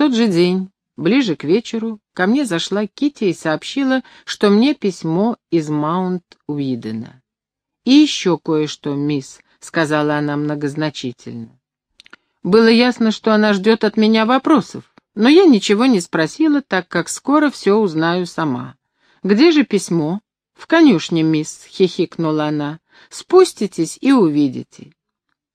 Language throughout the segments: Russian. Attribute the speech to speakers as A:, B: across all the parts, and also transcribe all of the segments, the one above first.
A: тот же день, ближе к вечеру, ко мне зашла Кити и сообщила, что мне письмо из Маунт-Уидена. «И еще кое-что, мисс», — сказала она многозначительно. Было ясно, что она ждет от меня вопросов, но я ничего не спросила, так как скоро все узнаю сама. «Где же письмо?» «В конюшне, мисс», — хихикнула она. «Спуститесь и увидите».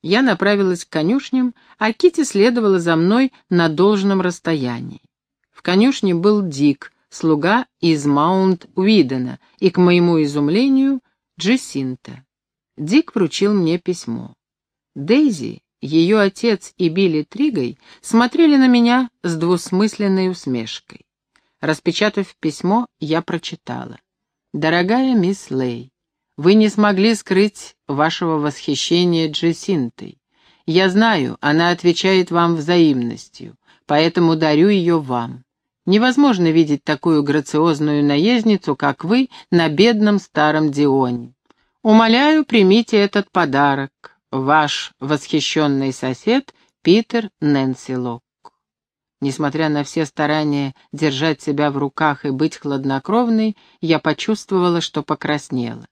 A: Я направилась к конюшням, а Кити следовала за мной на должном расстоянии. В конюшне был Дик, слуга из Маунт-Уидена, и, к моему изумлению, Джессинта. Дик вручил мне письмо. Дейзи, ее отец и Билли Тригой смотрели на меня с двусмысленной усмешкой. Распечатав письмо, я прочитала. «Дорогая мисс Лей, вы не смогли скрыть вашего восхищения Джессинтой. Я знаю, она отвечает вам взаимностью, поэтому дарю ее вам. Невозможно видеть такую грациозную наездницу, как вы, на бедном старом Дионе. Умоляю, примите этот подарок. Ваш восхищенный сосед Питер Нэнси Лок. Несмотря на все старания держать себя в руках и быть хладнокровной, я почувствовала, что покраснела.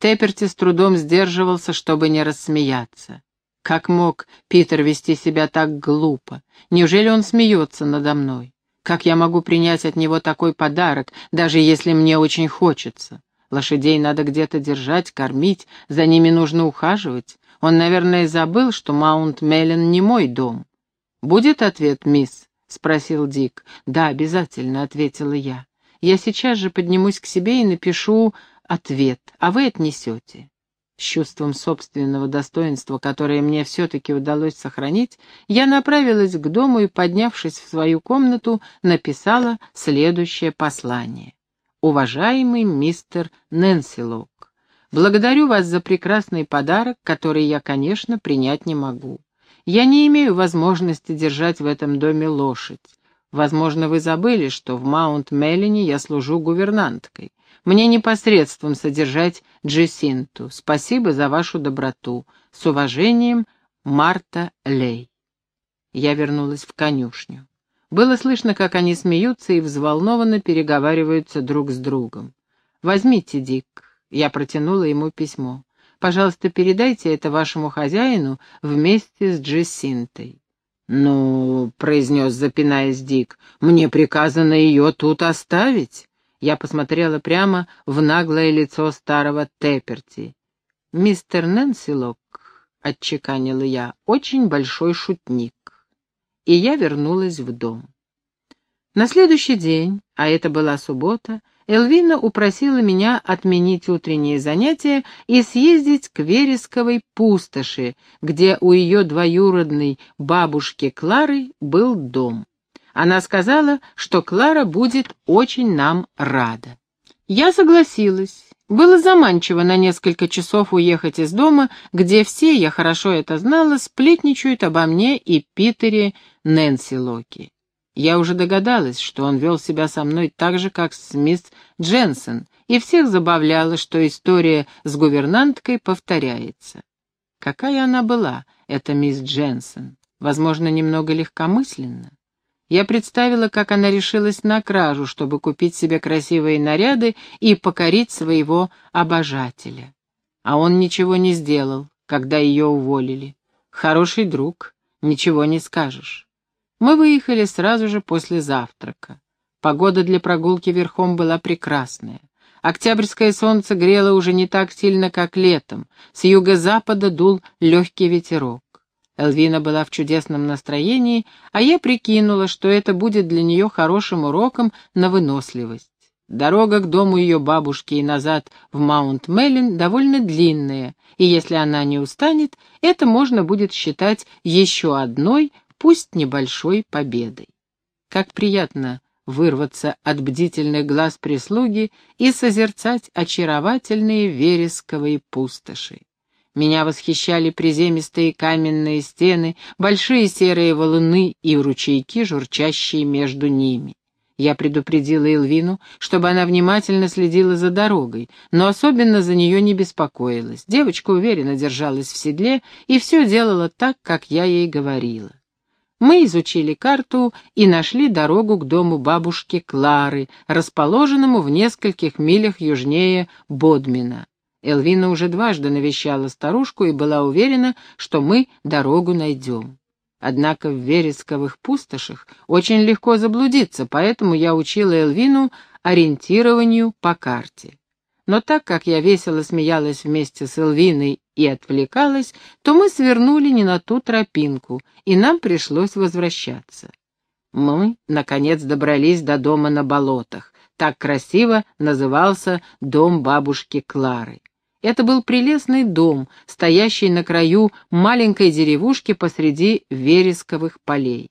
A: Тепперти с трудом сдерживался, чтобы не рассмеяться. Как мог Питер вести себя так глупо? Неужели он смеется надо мной? Как я могу принять от него такой подарок, даже если мне очень хочется? Лошадей надо где-то держать, кормить, за ними нужно ухаживать. Он, наверное, забыл, что Маунт Меллен не мой дом. «Будет ответ, мисс?» — спросил Дик. «Да, обязательно», — ответила я. «Я сейчас же поднимусь к себе и напишу ответ, а вы отнесете. С чувством собственного достоинства, которое мне все-таки удалось сохранить, я направилась к дому и, поднявшись в свою комнату, написала следующее послание. «Уважаемый мистер Нэнсилок, благодарю вас за прекрасный подарок, который я, конечно, принять не могу. Я не имею возможности держать в этом доме лошадь. Возможно, вы забыли, что в Маунт-Меллине я служу гувернанткой. Мне непосредством содержать Джессинту. Спасибо за вашу доброту. С уважением, Марта Лей. Я вернулась в конюшню. Было слышно, как они смеются и взволнованно переговариваются друг с другом. «Возьмите, Дик». Я протянула ему письмо. «Пожалуйста, передайте это вашему хозяину вместе с Джессинтой». «Ну», — произнес, запинаясь Дик, — «мне приказано ее тут оставить». Я посмотрела прямо в наглое лицо старого Тепперти. «Мистер Нэнсилок», — отчеканила я, — «очень большой шутник». И я вернулась в дом. На следующий день, а это была суббота, Элвина упросила меня отменить утренние занятия и съездить к Вересковой пустоши, где у ее двоюродной бабушки Клары был дом. Она сказала, что Клара будет очень нам рада. Я согласилась. Было заманчиво на несколько часов уехать из дома, где все, я хорошо это знала, сплетничают обо мне и Питере Нэнси Локи. Я уже догадалась, что он вел себя со мной так же, как с мисс Дженсен, и всех забавляло, что история с гувернанткой повторяется. Какая она была, эта мисс Дженсен? Возможно, немного легкомысленно. Я представила, как она решилась на кражу, чтобы купить себе красивые наряды и покорить своего обожателя. А он ничего не сделал, когда ее уволили. Хороший друг, ничего не скажешь. Мы выехали сразу же после завтрака. Погода для прогулки верхом была прекрасная. Октябрьское солнце грело уже не так сильно, как летом. С юго-запада дул легкий ветерок. Элвина была в чудесном настроении, а я прикинула, что это будет для нее хорошим уроком на выносливость. Дорога к дому ее бабушки и назад в Маунт-Меллин довольно длинная, и если она не устанет, это можно будет считать еще одной, пусть небольшой победой. Как приятно вырваться от бдительных глаз прислуги и созерцать очаровательные вересковые пустоши. Меня восхищали приземистые каменные стены, большие серые валуны и ручейки, журчащие между ними. Я предупредила Элвину, чтобы она внимательно следила за дорогой, но особенно за нее не беспокоилась. Девочка уверенно держалась в седле и все делала так, как я ей говорила. Мы изучили карту и нашли дорогу к дому бабушки Клары, расположенному в нескольких милях южнее Бодмина. Элвина уже дважды навещала старушку и была уверена, что мы дорогу найдем. Однако в вересковых пустошах очень легко заблудиться, поэтому я учила Элвину ориентированию по карте. Но так как я весело смеялась вместе с Элвиной и отвлекалась, то мы свернули не на ту тропинку, и нам пришлось возвращаться. Мы, наконец, добрались до дома на болотах. Так красиво назывался дом бабушки Клары. Это был прелестный дом, стоящий на краю маленькой деревушки посреди вересковых полей.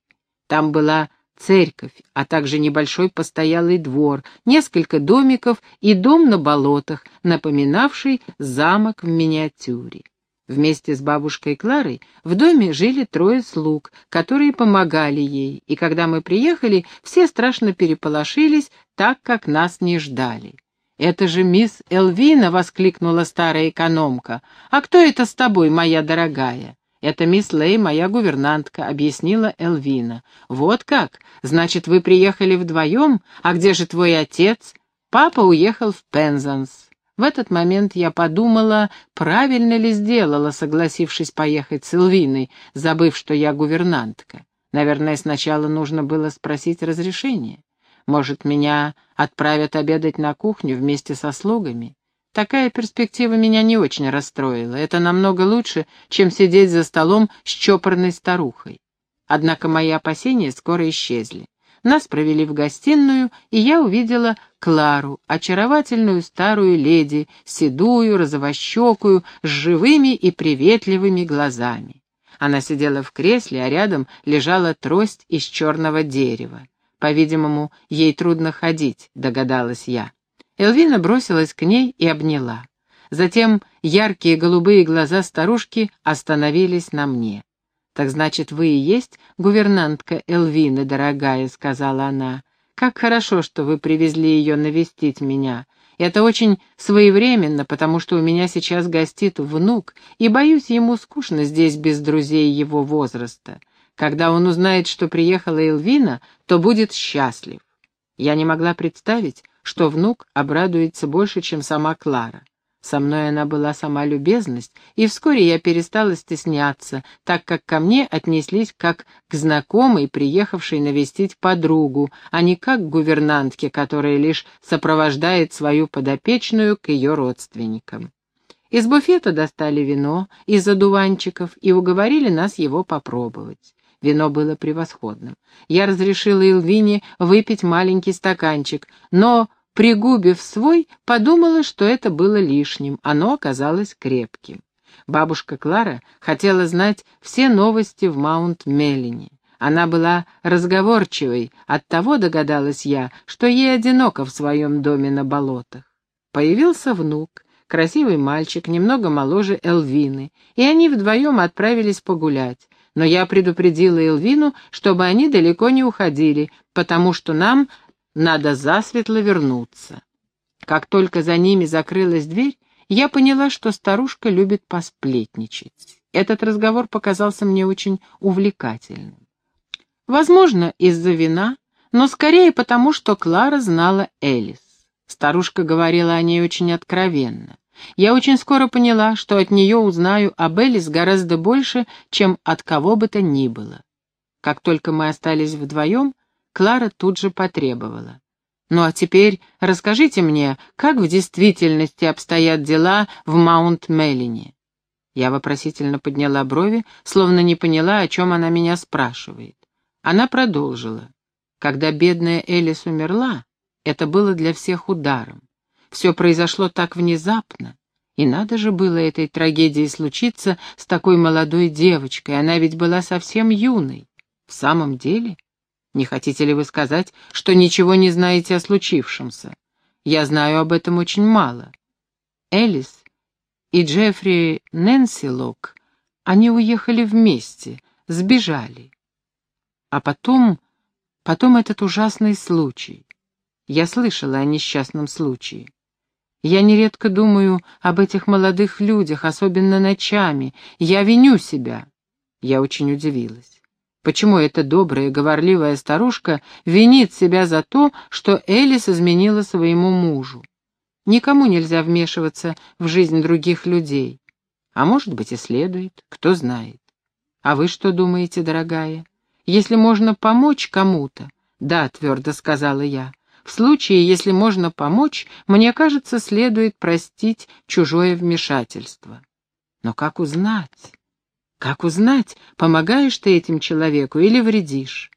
A: Там была церковь, а также небольшой постоялый двор, несколько домиков и дом на болотах, напоминавший замок в миниатюре. Вместе с бабушкой Кларой в доме жили трое слуг, которые помогали ей, и когда мы приехали, все страшно переполошились, так как нас не ждали. «Это же мисс Элвина!» — воскликнула старая экономка. «А кто это с тобой, моя дорогая?» «Это мисс Лей, моя гувернантка», — объяснила Элвина. «Вот как? Значит, вы приехали вдвоем? А где же твой отец?» «Папа уехал в Пензанс». В этот момент я подумала, правильно ли сделала, согласившись поехать с Элвиной, забыв, что я гувернантка. Наверное, сначала нужно было спросить разрешение. Может, меня отправят обедать на кухню вместе со слугами? Такая перспектива меня не очень расстроила. Это намного лучше, чем сидеть за столом с чопорной старухой. Однако мои опасения скоро исчезли. Нас провели в гостиную, и я увидела Клару, очаровательную старую леди, седую, розовощекую, с живыми и приветливыми глазами. Она сидела в кресле, а рядом лежала трость из черного дерева. По-видимому, ей трудно ходить, догадалась я. Элвина бросилась к ней и обняла. Затем яркие голубые глаза старушки остановились на мне. «Так значит, вы и есть гувернантка Элвины, дорогая», — сказала она. «Как хорошо, что вы привезли ее навестить меня. Это очень своевременно, потому что у меня сейчас гостит внук, и, боюсь, ему скучно здесь без друзей его возраста. Когда он узнает, что приехала Элвина, то будет счастлив. Я не могла представить, что внук обрадуется больше, чем сама Клара. Со мной она была сама любезность, и вскоре я перестала стесняться, так как ко мне отнеслись как к знакомой, приехавшей навестить подругу, а не как к гувернантке, которая лишь сопровождает свою подопечную к ее родственникам. Из буфета достали вино из одуванчиков и уговорили нас его попробовать. Вино было превосходным. Я разрешила Илвине выпить маленький стаканчик, но, пригубив свой, подумала, что это было лишним. Оно оказалось крепким. Бабушка Клара хотела знать все новости в Маунт-Меллине. Она была разговорчивой, оттого догадалась я, что ей одиноко в своем доме на болотах. Появился внук, красивый мальчик, немного моложе Элвины, и они вдвоем отправились погулять но я предупредила Элвину, чтобы они далеко не уходили, потому что нам надо засветло вернуться. Как только за ними закрылась дверь, я поняла, что старушка любит посплетничать. Этот разговор показался мне очень увлекательным. Возможно, из-за вина, но скорее потому, что Клара знала Элис. Старушка говорила о ней очень откровенно. Я очень скоро поняла, что от нее узнаю об Элис гораздо больше, чем от кого бы то ни было. Как только мы остались вдвоем, Клара тут же потребовала. «Ну а теперь расскажите мне, как в действительности обстоят дела в Маунт-Меллине?» Я вопросительно подняла брови, словно не поняла, о чем она меня спрашивает. Она продолжила. Когда бедная Элис умерла, это было для всех ударом. Все произошло так внезапно. И надо же было этой трагедии случиться с такой молодой девочкой, она ведь была совсем юной. В самом деле? Не хотите ли вы сказать, что ничего не знаете о случившемся? Я знаю об этом очень мало. Элис и Джеффри Нэнсилок, они уехали вместе, сбежали. А потом, потом этот ужасный случай. Я слышала о несчастном случае. Я нередко думаю об этих молодых людях, особенно ночами. Я виню себя. Я очень удивилась. Почему эта добрая, говорливая старушка винит себя за то, что Элис изменила своему мужу? Никому нельзя вмешиваться в жизнь других людей. А может быть и следует, кто знает. А вы что думаете, дорогая? Если можно помочь кому-то, да, твердо сказала я, в случае, если можно помочь, мне кажется, следует простить чужое вмешательство. Но как узнать? Как узнать, помогаешь ты этим человеку или вредишь?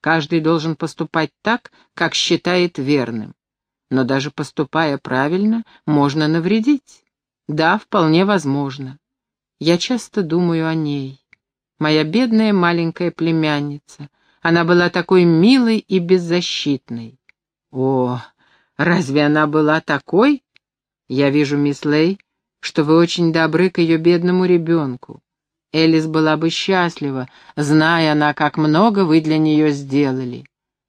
A: Каждый должен поступать так, как считает верным. Но даже поступая правильно, можно навредить. Да, вполне возможно. Я часто думаю о ней. Моя бедная маленькая племянница. Она была такой милой и беззащитной. О, разве она была такой? Я вижу, мисс Лей, что вы очень добры к ее бедному ребенку. Элис была бы счастлива, зная она, как много вы для нее сделали.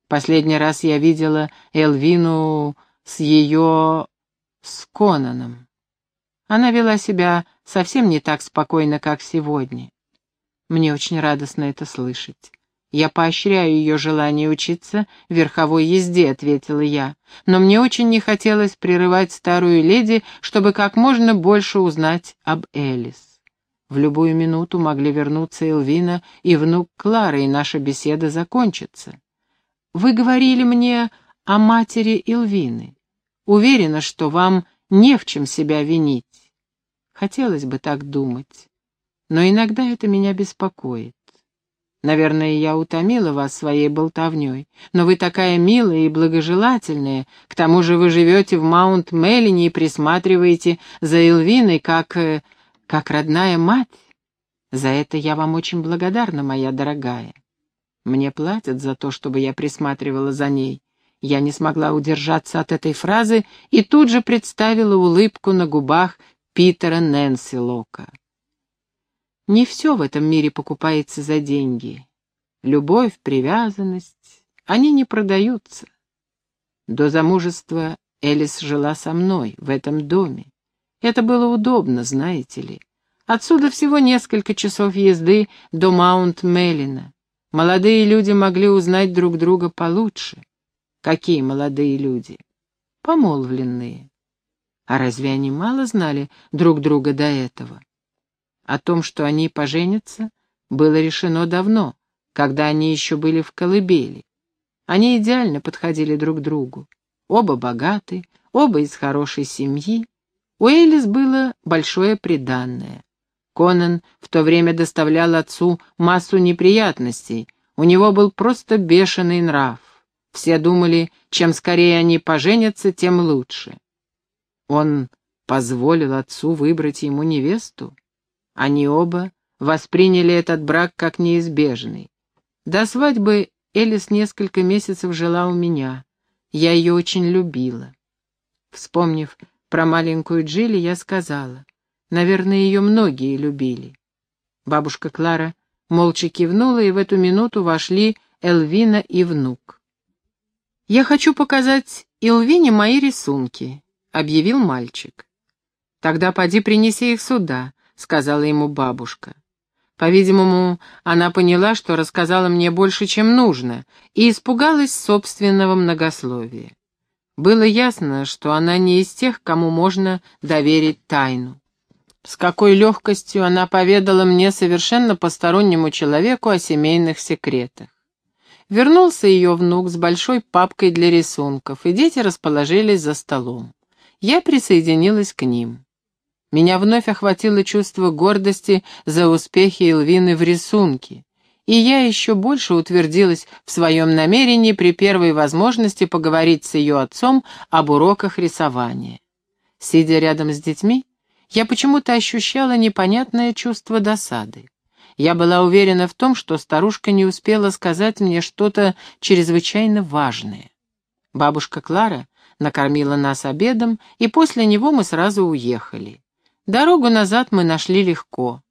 A: Последний раз я видела Элвину с ее... с Конаном. Она вела себя совсем не так спокойно, как сегодня. Мне очень радостно это слышать. «Я поощряю ее желание учиться верховой езде», — ответила я. «Но мне очень не хотелось прерывать старую леди, чтобы как можно больше узнать об Элис. В любую минуту могли вернуться Элвина и внук Клары, и наша беседа закончится. Вы говорили мне о матери Элвины. Уверена, что вам не в чем себя винить. Хотелось бы так думать, но иногда это меня беспокоит. Наверное, я утомила вас своей болтовней, но вы такая милая и благожелательная, к тому же вы живете в Маунт-Меллине и присматриваете за Элвиной, как... Э, как родная мать. За это я вам очень благодарна, моя дорогая. Мне платят за то, чтобы я присматривала за ней. Я не смогла удержаться от этой фразы и тут же представила улыбку на губах Питера Нэнси Лока. Не все в этом мире покупается за деньги. Любовь, привязанность, они не продаются. До замужества Элис жила со мной в этом доме. Это было удобно, знаете ли. Отсюда всего несколько часов езды до Маунт-Меллина. Молодые люди могли узнать друг друга получше. Какие молодые люди? Помолвленные. А разве они мало знали друг друга до этого? О том, что они поженятся, было решено давно, когда они еще были в колыбели. Они идеально подходили друг другу. Оба богаты, оба из хорошей семьи, у Элис было большое приданное. Конан в то время доставлял отцу массу неприятностей, у него был просто бешеный нрав. Все думали, чем скорее они поженятся, тем лучше. Он позволил отцу выбрать ему невесту. Они оба восприняли этот брак как неизбежный. До свадьбы Элис несколько месяцев жила у меня. Я ее очень любила. Вспомнив про маленькую Джилли я сказала. Наверное, ее многие любили. Бабушка Клара молча кивнула, и в эту минуту вошли Элвина и внук. «Я хочу показать Элвине мои рисунки», — объявил мальчик. «Тогда поди принеси их сюда», — сказала ему бабушка. По-видимому, она поняла, что рассказала мне больше, чем нужно, и испугалась собственного многословия. Было ясно, что она не из тех, кому можно доверить тайну. С какой легкостью она поведала мне совершенно постороннему человеку о семейных секретах. Вернулся ее внук с большой папкой для рисунков, и дети расположились за столом. Я присоединилась к ним. Меня вновь охватило чувство гордости за успехи Элвины в рисунке и я еще больше утвердилась в своем намерении при первой возможности поговорить с ее отцом об уроках рисования. Сидя рядом с детьми, я почему-то ощущала непонятное чувство досады. Я была уверена в том, что старушка не успела сказать мне что-то чрезвычайно важное. Бабушка Клара накормила нас обедом, и после него мы сразу уехали. Дорогу назад мы нашли легко.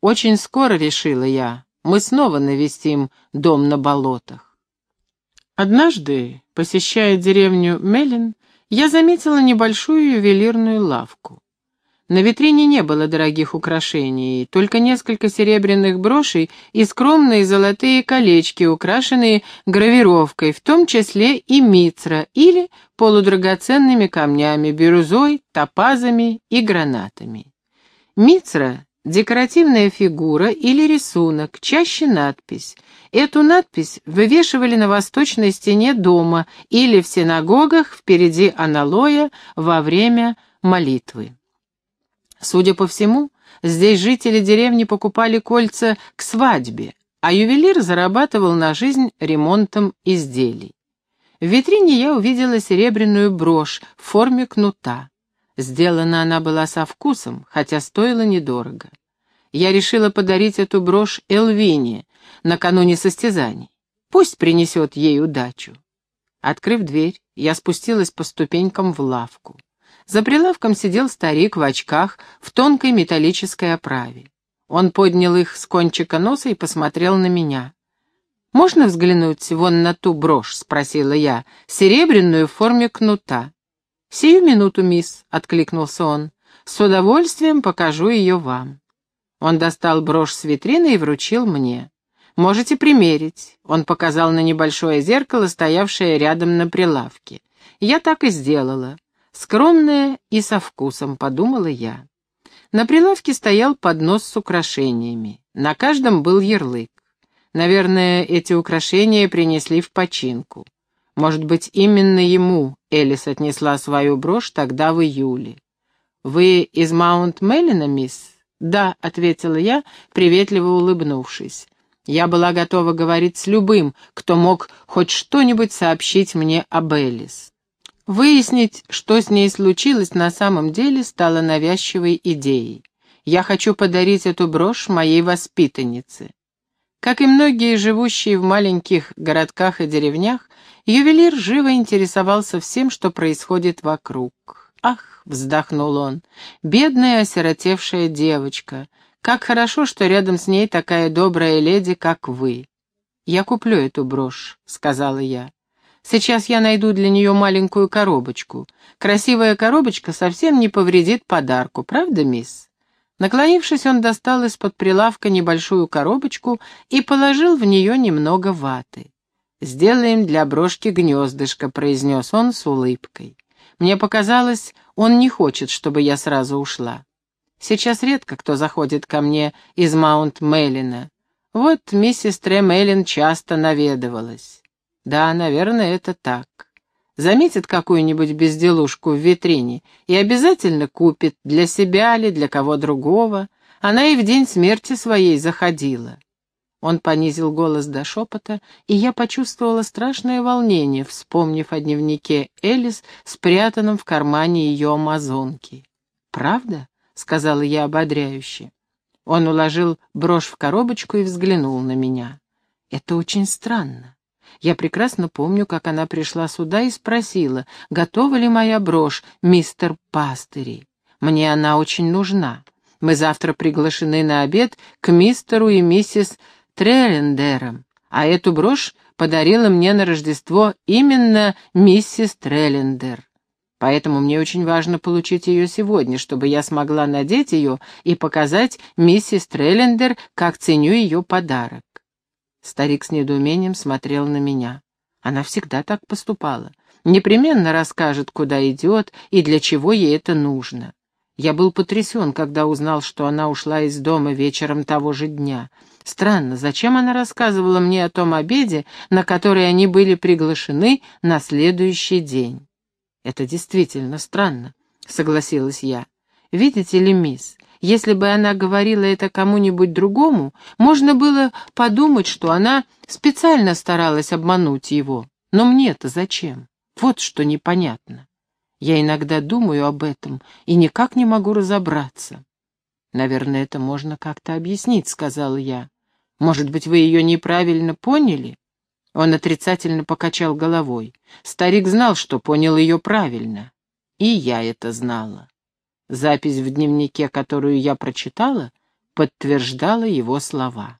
A: Очень скоро, решила я, мы снова навестим дом на болотах. Однажды, посещая деревню Мелин, я заметила небольшую ювелирную лавку. На витрине не было дорогих украшений, только несколько серебряных брошей и скромные золотые колечки, украшенные гравировкой, в том числе и мицра или полудрагоценными камнями, бирюзой, топазами и гранатами. Мицра — декоративная фигура или рисунок, чаще надпись. Эту надпись вывешивали на восточной стене дома или в синагогах впереди аналоя во время молитвы. Судя по всему, здесь жители деревни покупали кольца к свадьбе, а ювелир зарабатывал на жизнь ремонтом изделий. В витрине я увидела серебряную брошь в форме кнута. Сделана она была со вкусом, хотя стоила недорого. Я решила подарить эту брошь Элвине накануне состязаний. Пусть принесет ей удачу. Открыв дверь, я спустилась по ступенькам в лавку. За прилавком сидел старик в очках в тонкой металлической оправе. Он поднял их с кончика носа и посмотрел на меня. «Можно взглянуть вон на ту брошь?» — спросила я, серебряную в форме кнута. «Сию минуту, мисс», — откликнулся он. «С удовольствием покажу ее вам». Он достал брошь с витрины и вручил мне. «Можете примерить», — он показал на небольшое зеркало, стоявшее рядом на прилавке. Я так и сделала. Скромная и со вкусом, подумала я. На прилавке стоял поднос с украшениями. На каждом был ярлык. Наверное, эти украшения принесли в починку. Может быть, именно ему Элис отнесла свою брошь тогда в июле. «Вы из Маунт-Меллина, мисс?» «Да», — ответила я, приветливо улыбнувшись. Я была готова говорить с любым, кто мог хоть что-нибудь сообщить мне об Элис. Выяснить, что с ней случилось на самом деле, стало навязчивой идеей. Я хочу подарить эту брошь моей воспитаннице. Как и многие живущие в маленьких городках и деревнях, ювелир живо интересовался всем, что происходит вокруг. «Ах!» — вздохнул он, — «бедная осиротевшая девочка. Как хорошо, что рядом с ней такая добрая леди, как вы». «Я куплю эту брошь», — сказала я. Сейчас я найду для нее маленькую коробочку. Красивая коробочка совсем не повредит подарку, правда, мисс?» Наклонившись, он достал из-под прилавка небольшую коробочку и положил в нее немного ваты. «Сделаем для брошки гнездышко», — произнес он с улыбкой. Мне показалось, он не хочет, чтобы я сразу ушла. Сейчас редко кто заходит ко мне из Маунт-Меллина. Вот миссис Тремеллин часто наведывалась. Да, наверное, это так. Заметит какую-нибудь безделушку в витрине и обязательно купит для себя или для кого другого. Она и в день смерти своей заходила. Он понизил голос до шепота, и я почувствовала страшное волнение, вспомнив о дневнике Элис, спрятанном в кармане ее амазонки. «Правда?» — сказала я ободряюще. Он уложил брошь в коробочку и взглянул на меня. «Это очень странно. Я прекрасно помню, как она пришла сюда и спросила, готова ли моя брошь, мистер Пастыри. Мне она очень нужна. Мы завтра приглашены на обед к мистеру и миссис Треллендерам, а эту брошь подарила мне на Рождество именно миссис Треллендер. Поэтому мне очень важно получить ее сегодня, чтобы я смогла надеть ее и показать миссис Треллендер, как ценю ее подарок. Старик с недоумением смотрел на меня. Она всегда так поступала. Непременно расскажет, куда идет и для чего ей это нужно. Я был потрясен, когда узнал, что она ушла из дома вечером того же дня. Странно, зачем она рассказывала мне о том обеде, на который они были приглашены на следующий день? Это действительно странно, согласилась я. Видите ли, мисс, если бы она говорила это кому-нибудь другому, можно было подумать, что она специально старалась обмануть его. Но мне-то зачем? Вот что непонятно. Я иногда думаю об этом и никак не могу разобраться. «Наверное, это можно как-то объяснить», — сказала я. «Может быть, вы ее неправильно поняли?» Он отрицательно покачал головой. Старик знал, что понял ее правильно. И я это знала. Запись в дневнике, которую я прочитала, подтверждала его слова.